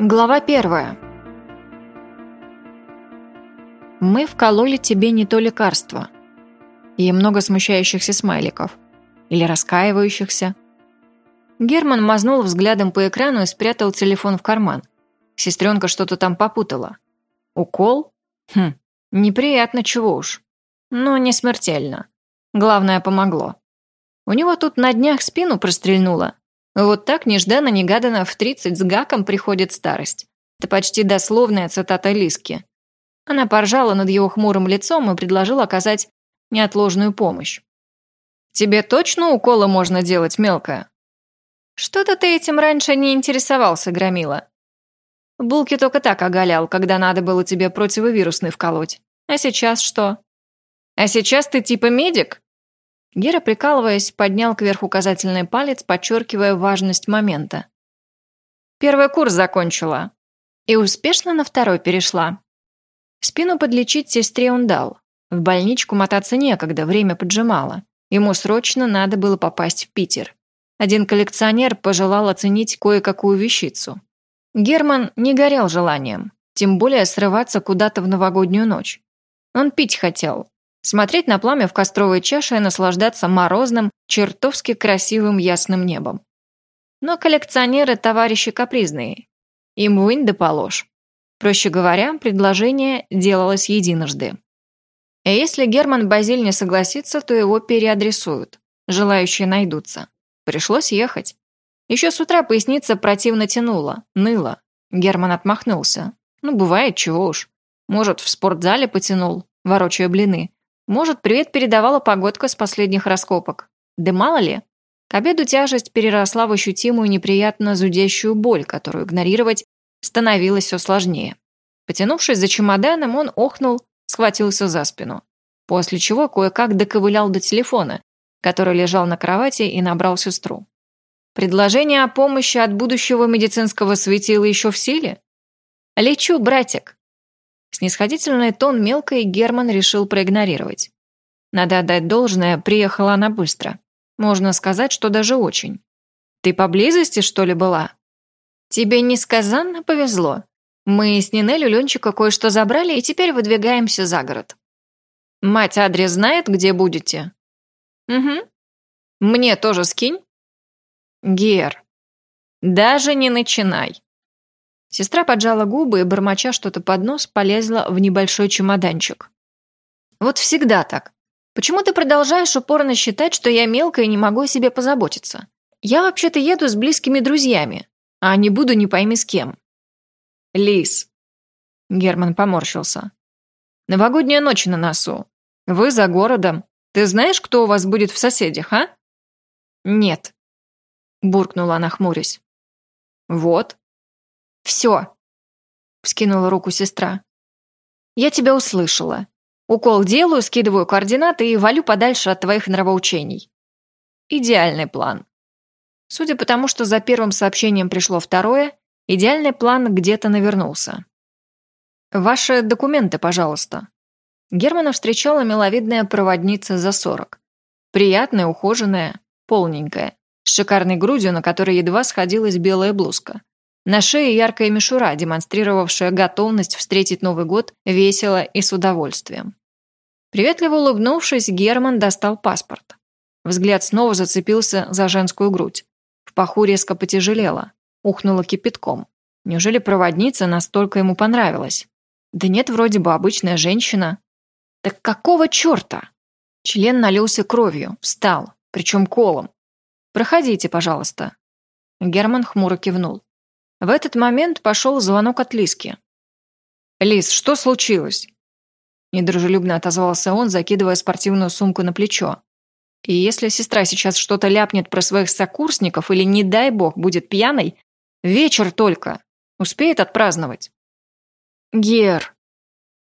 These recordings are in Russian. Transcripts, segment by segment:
Глава первая. Мы вкололи тебе не то лекарство. И много смущающихся смайликов. Или раскаивающихся. Герман мазнул взглядом по экрану и спрятал телефон в карман. Сестренка что-то там попутала. Укол? Хм, неприятно, чего уж. Но не смертельно. Главное, помогло. У него тут на днях спину прострельнуло, вот так нежданно-негаданно в 30 с гаком приходит старость. Это почти дословная цитата Лиски. Она поржала над его хмурым лицом и предложила оказать неотложную помощь. «Тебе точно уколы можно делать, мелкая?» «Что-то ты этим раньше не интересовался, Громила. Булки только так оголял, когда надо было тебе противовирусный вколоть. А сейчас что?» «А сейчас ты типа медик?» Гера, прикалываясь, поднял кверху указательный палец, подчеркивая важность момента. «Первый курс закончила. И успешно на второй перешла. Спину подлечить сестре он дал. В больничку мотаться некогда, время поджимало. Ему срочно надо было попасть в Питер. Один коллекционер пожелал оценить кое-какую вещицу. Герман не горел желанием, тем более срываться куда-то в новогоднюю ночь. Он пить хотел, смотреть на пламя в костровой чаше и наслаждаться морозным, чертовски красивым ясным небом. Но коллекционеры – товарищи капризные. Им вынь да положь. Проще говоря, предложение делалось единожды. И если Герман Базиль не согласится, то его переадресуют. Желающие найдутся. Пришлось ехать. Еще с утра поясница противно тянула, ныла. Герман отмахнулся. Ну, бывает, чего уж. Может, в спортзале потянул, ворочая блины. Может, привет передавала погодка с последних раскопок. Да мало ли. К обеду тяжесть переросла в ощутимую неприятно зудящую боль, которую игнорировать становилось все сложнее. Потянувшись за чемоданом, он охнул, схватился за спину. После чего кое-как доковылял до телефона, который лежал на кровати и набрал сестру. Предложение о помощи от будущего медицинского светила еще в силе? «Лечу, братик!» Снисходительный тон мелкой Герман решил проигнорировать. Надо отдать должное, приехала она быстро. Можно сказать, что даже очень. Ты поблизости, что ли, была? Тебе несказанно повезло. Мы с Нинелью Ленчика кое-что забрали и теперь выдвигаемся за город. Мать адрес знает, где будете? Угу. Мне тоже скинь. Гер. Даже не начинай. Сестра поджала губы и, бормоча что-то под нос, полезла в небольшой чемоданчик. «Вот всегда так. Почему ты продолжаешь упорно считать, что я мелкая и не могу о себе позаботиться? Я вообще-то еду с близкими друзьями, а не буду не пойми с кем». «Лис». Герман поморщился. «Новогодняя ночь на носу. Вы за городом. Ты знаешь, кто у вас будет в соседях, а?» «Нет», – буркнула она, хмурясь. «Вот, «Все!» – вскинула руку сестра. «Я тебя услышала. Укол делаю, скидываю координаты и валю подальше от твоих нравоучений. Идеальный план. Судя по тому, что за первым сообщением пришло второе, идеальный план где-то навернулся. «Ваши документы, пожалуйста». Германа встречала миловидная проводница за сорок. Приятная, ухоженная, полненькая, с шикарной грудью, на которой едва сходилась белая блузка. На шее яркая мишура, демонстрировавшая готовность встретить Новый год весело и с удовольствием. Приветливо улыбнувшись, Герман достал паспорт. Взгляд снова зацепился за женскую грудь. В паху резко потяжелело, ухнуло кипятком. Неужели проводница настолько ему понравилась? Да нет, вроде бы обычная женщина. Так какого черта? Член налился кровью, встал, причем колом. «Проходите, пожалуйста». Герман хмуро кивнул. В этот момент пошел звонок от Лиски. «Лис, что случилось?» Недружелюбно отозвался он, закидывая спортивную сумку на плечо. «И если сестра сейчас что-то ляпнет про своих сокурсников или, не дай бог, будет пьяной, вечер только. Успеет отпраздновать». «Гер».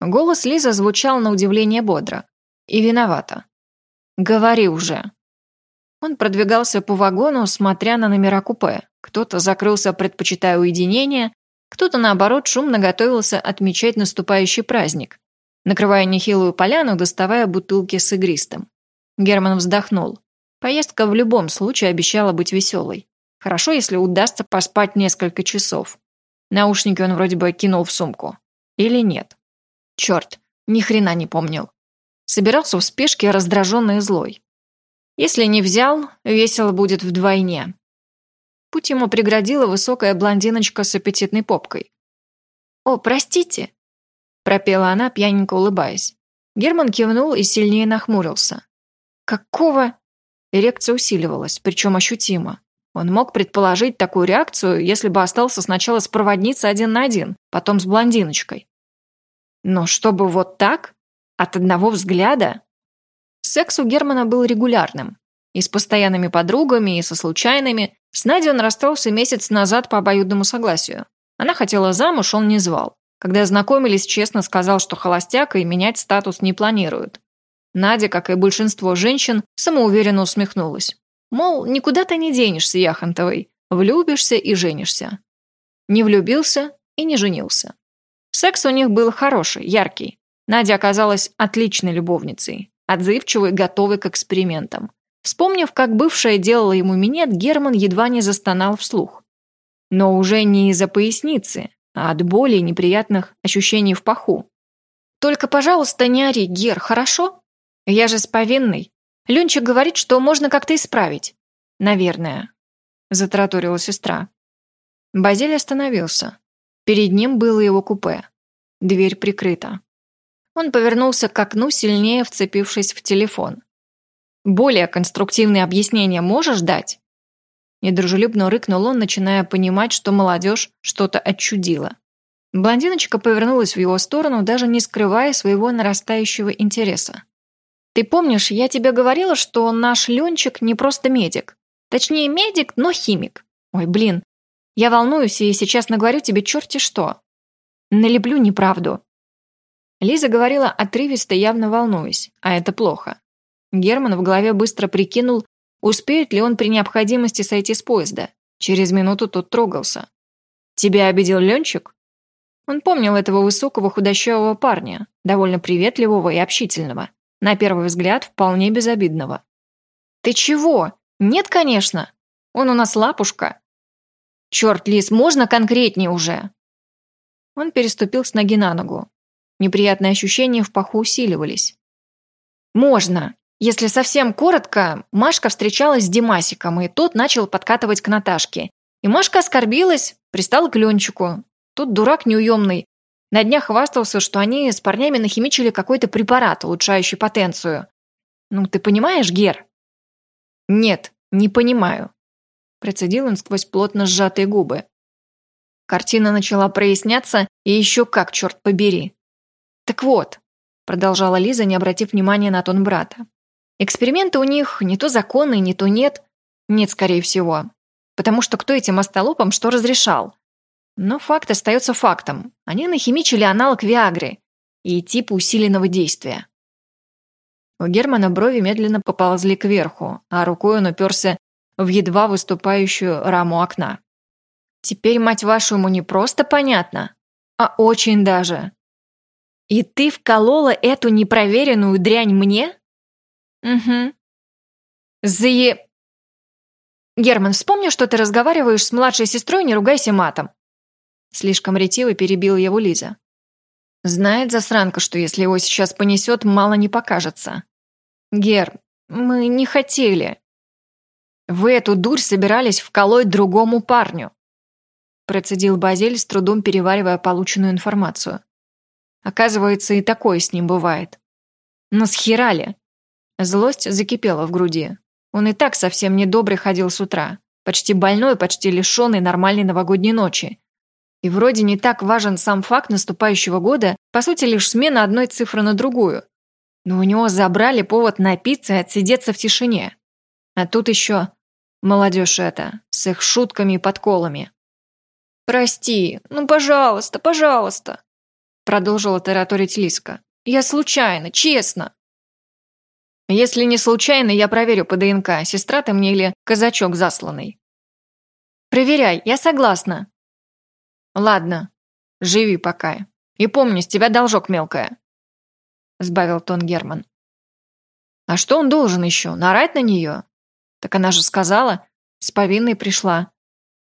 Голос Лизы звучал на удивление бодро. И виновата. «Говори уже». Он продвигался по вагону, смотря на номера купе. Кто-то закрылся, предпочитая уединение, кто-то, наоборот, шумно готовился отмечать наступающий праздник, накрывая нехилую поляну, доставая бутылки с игристым. Герман вздохнул. Поездка в любом случае обещала быть веселой. Хорошо, если удастся поспать несколько часов. Наушники он вроде бы кинул в сумку. Или нет? Черт, ни хрена не помнил. Собирался в спешке раздраженный и злой. Если не взял, весело будет вдвойне. Путь ему преградила высокая блондиночка с аппетитной попкой. «О, простите!» – пропела она, пьяненько улыбаясь. Герман кивнул и сильнее нахмурился. «Какого?» Эрекция усиливалась, причем ощутимо. Он мог предположить такую реакцию, если бы остался сначала с проводницей один на один, потом с блондиночкой. Но чтобы вот так? От одного взгляда? Секс у Германа был регулярным. И с постоянными подругами, и со случайными. С Надей он расстался месяц назад по обоюдному согласию. Она хотела замуж, он не звал. Когда знакомились, честно сказал, что холостяк и менять статус не планирует. Надя, как и большинство женщин, самоуверенно усмехнулась. Мол, никуда ты не денешься, Яхонтовой. Влюбишься и женишься. Не влюбился и не женился. Секс у них был хороший, яркий. Надя оказалась отличной любовницей, отзывчивой, готовой к экспериментам. Вспомнив, как бывшая делала ему минет, Герман едва не застонал вслух. Но уже не из-за поясницы, а от боли и неприятных ощущений в паху. «Только, пожалуйста, не ори, Гер, хорошо?» Я же с повинной. Ленчик говорит, что можно как-то исправить. Наверное. Затраторила сестра. Базиль остановился. Перед ним было его купе. Дверь прикрыта. Он повернулся к окну, сильнее вцепившись в телефон. «Более конструктивные объяснения можешь дать?» Недружелюбно рыкнул он, начиная понимать, что молодежь что-то отчудила. Блондиночка повернулась в его сторону, даже не скрывая своего нарастающего интереса. Ты помнишь, я тебе говорила, что наш Ленчик не просто медик. Точнее, медик, но химик. Ой, блин, я волнуюсь и сейчас наговорю тебе черти что. Налеплю неправду. Лиза говорила отрывисто, явно волнуясь, а это плохо. Герман в голове быстро прикинул, успеет ли он при необходимости сойти с поезда. Через минуту тот трогался. «Тебя обидел Ленчик?» Он помнил этого высокого худощавого парня, довольно приветливого и общительного. На первый взгляд, вполне безобидного. «Ты чего? Нет, конечно. Он у нас лапушка». «Черт, Лис, можно конкретнее уже?» Он переступил с ноги на ногу. Неприятные ощущения в паху усиливались. «Можно. Если совсем коротко, Машка встречалась с Димасиком, и тот начал подкатывать к Наташке. И Машка оскорбилась, пристала к Ленчику. Тут дурак неуемный на днях хвастался, что они с парнями нахимичили какой-то препарат, улучшающий потенцию. Ну, ты понимаешь, Гер? Нет, не понимаю. Процедил он сквозь плотно сжатые губы. Картина начала проясняться, и еще как, черт побери. Так вот, продолжала Лиза, не обратив внимания на тон брата. Эксперименты у них не то законные, не то нет. Нет, скорее всего. Потому что кто этим остолопам что разрешал? Но факт остается фактом. Они нахимичили аналог Виагры и тип усиленного действия. У Германа брови медленно поползли кверху, а рукой он уперся в едва выступающую раму окна. Теперь, мать вашу, ему не просто понятно, а очень даже. И ты вколола эту непроверенную дрянь мне? Угу. Зае... Герман, вспомни, что ты разговариваешь с младшей сестрой, не ругайся матом. Слишком ретиво перебила его Лиза. Знает засранка, что если его сейчас понесет, мало не покажется. Гер, мы не хотели. Вы эту дурь собирались вколоть другому парню. Процедил Базель, с трудом переваривая полученную информацию. Оказывается, и такое с ним бывает. Но схерали. Злость закипела в груди. Он и так совсем недобрый ходил с утра. Почти больной, почти лишенный нормальной новогодней ночи. И вроде не так важен сам факт наступающего года, по сути лишь смена одной цифры на другую. Но у него забрали повод напиться и отсидеться в тишине. А тут еще молодежь эта, с их шутками и подколами. «Прости, ну пожалуйста, пожалуйста», продолжила тараторить Лиска. «Я случайно, честно». «Если не случайно, я проверю по ДНК, сестра ты мне или казачок засланный». «Проверяй, я согласна», «Ладно, живи пока. И помни, с тебя должок мелкая», — сбавил тон Герман. «А что он должен еще? Нарать на нее? Так она же сказала, с повинной пришла.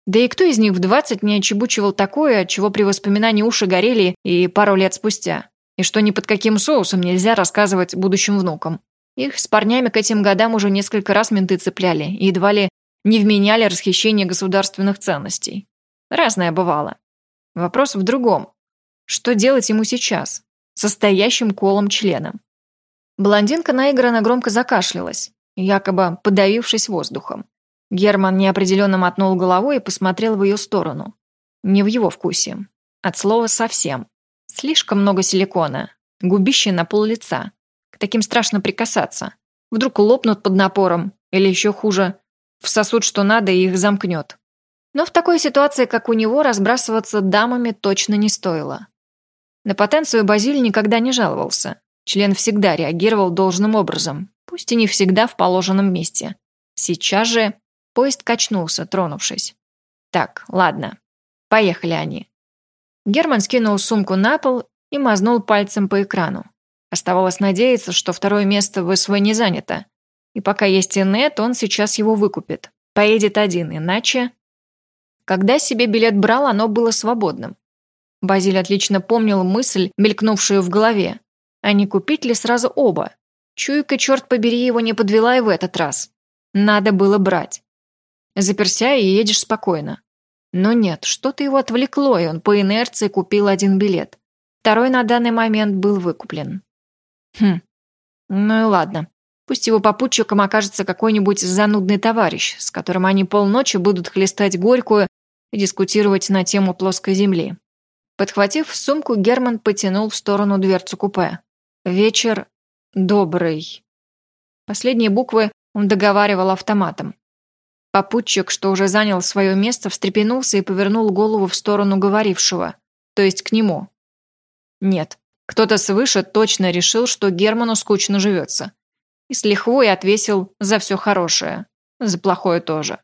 Да и кто из них в двадцать не очебучивал такое, от чего при воспоминании уши горели и пару лет спустя? И что ни под каким соусом нельзя рассказывать будущим внукам. Их с парнями к этим годам уже несколько раз менты цепляли и едва ли не вменяли расхищение государственных ценностей. Разное бывало. Вопрос в другом. Что делать ему сейчас? Состоящим колом членом. Блондинка наигранно громко закашлялась, якобы подавившись воздухом. Герман неопределенно мотнул головой и посмотрел в ее сторону. Не в его вкусе. От слова совсем. Слишком много силикона. Губище на пол лица. К таким страшно прикасаться. Вдруг лопнут под напором. Или еще хуже, всосут что надо и их замкнет. Но в такой ситуации, как у него, разбрасываться дамами точно не стоило. На потенцию Базиль никогда не жаловался. Член всегда реагировал должным образом, пусть и не всегда в положенном месте. Сейчас же поезд качнулся, тронувшись. Так, ладно, поехали они. Герман скинул сумку на пол и мазнул пальцем по экрану. Оставалось надеяться, что второе место в СВ не занято. И пока есть инет, он сейчас его выкупит. Поедет один, иначе... Когда себе билет брал, оно было свободным. Базиль отлично помнил мысль, мелькнувшую в голове. А не купить ли сразу оба? Чуйка, черт побери, его не подвела и в этот раз. Надо было брать. Заперся и едешь спокойно. Но нет, что-то его отвлекло, и он по инерции купил один билет. Второй на данный момент был выкуплен. Хм, ну и ладно. Пусть его попутчиком окажется какой-нибудь занудный товарищ, с которым они полночи будут хлестать горькую и дискутировать на тему плоской земли. Подхватив сумку, Герман потянул в сторону дверцу купе. «Вечер добрый». Последние буквы он договаривал автоматом. Попутчик, что уже занял свое место, встрепенулся и повернул голову в сторону говорившего, то есть к нему. Нет, кто-то свыше точно решил, что Герману скучно живется. И с лихвой отвесил за все хорошее, за плохое тоже.